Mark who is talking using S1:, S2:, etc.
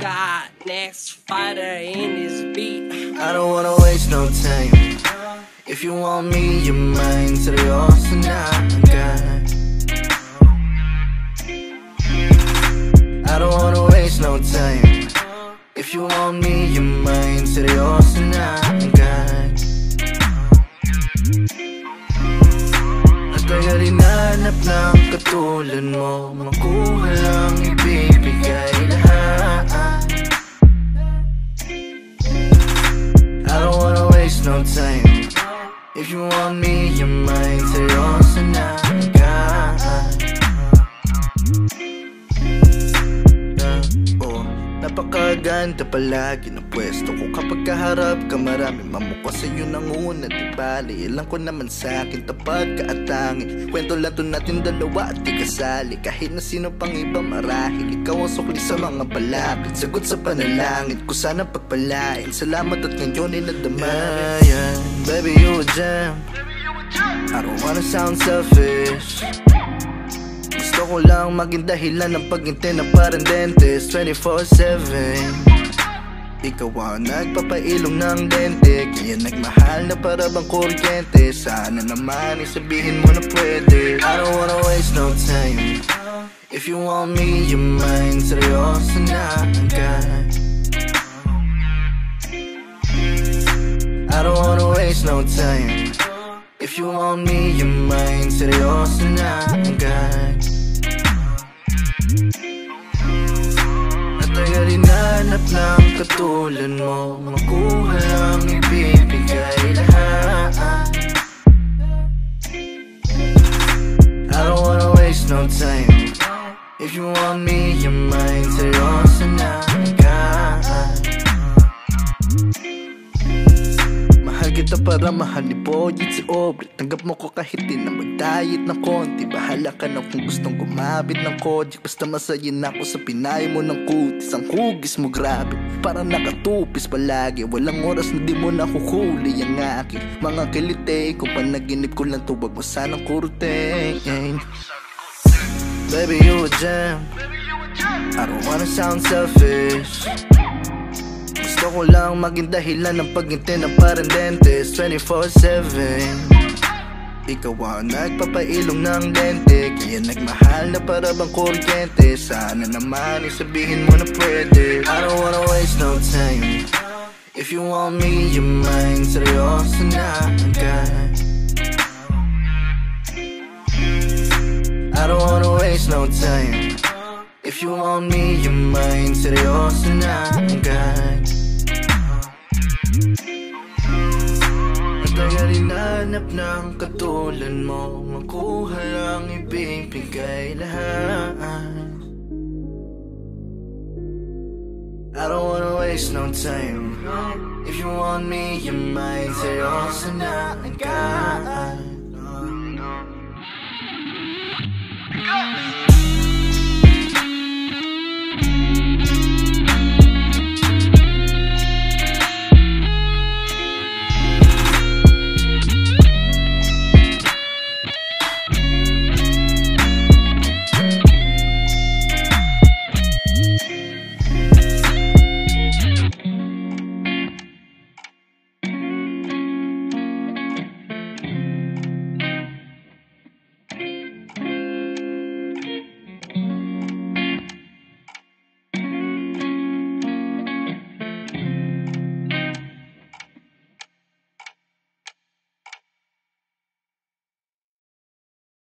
S1: God, next fighter in this beat.
S2: I don't wanna waste no time. If you want me, you're mine. Seryoso na agad I don't wanna waste no time. If you want me, you're mine. Seryoso na agad At kaya rin hanap ng katulad mo Makuha lang ibibigay If you want me, you're mine Seryoso na agad Napakaganda palagi ng pwesto ko. Kapag kaharap ka marami mamukha sa'yo nanguna Di bali, ilang ko naman sa'kin Tapad ka at tangi Kwento lang to natin dalawa at di kasali. Kahit na sino pang iba marahil Ikaw ang sukli sa mga balakid Sagot sa panalangin ko sana pagpalain. Salamat at ngayon ay nadama yeah, Baby you a gem. I don't wanna sound selfish gusto ko lang maging dahilan ng paginte ng parang dentist. 24-7 Ikaw ang nagpapailong ng dente. Kaya nagmahal na para bang kuryente. Sana naman isabihin mo na pwede. I don't wanna waste no time. If you want me, you're mine Seryoso na agad I don't wanna waste no time. If you want me, you're mine Seryoso na agad katulad mo Makuha lang ibibigay lahat I don't wanna waste no time. If you want me, you're mine. Seryoso na agad kita para mahal ni Boyit si Obre. Tanggap mo ko kahit di na mag-diet ng konti. Bahala ka na kung gustong gumabit ng kojik Basta masaya na ako sa pinay mo ng kutis. Ang hugis mo grabe. Parang nakatupis palagi. Walang oras na di mo nahuhuli ang aking Mga kilite Kung panaginip ko lang tuwag mo. Sanang kurte Baby you a gem. I don't wanna sound selfish gusto ko lang maging dahilan ng paginte ng parang dentist 24-7 Ikaw ang nagpapailong ng dente Kaya nagmahal na para bang kuryente. Sana naman isabihin mo na pwede. I don't wanna waste no time. If you want me, you're mine Seryoso na agad I don't wanna waste no time. If you want me, you're mine Seryoso na agad rinanap ng katulad mo. Makuha lang ibibigay lahat. I don't wanna waste no time. If you want me, you're mine Seryoso na agad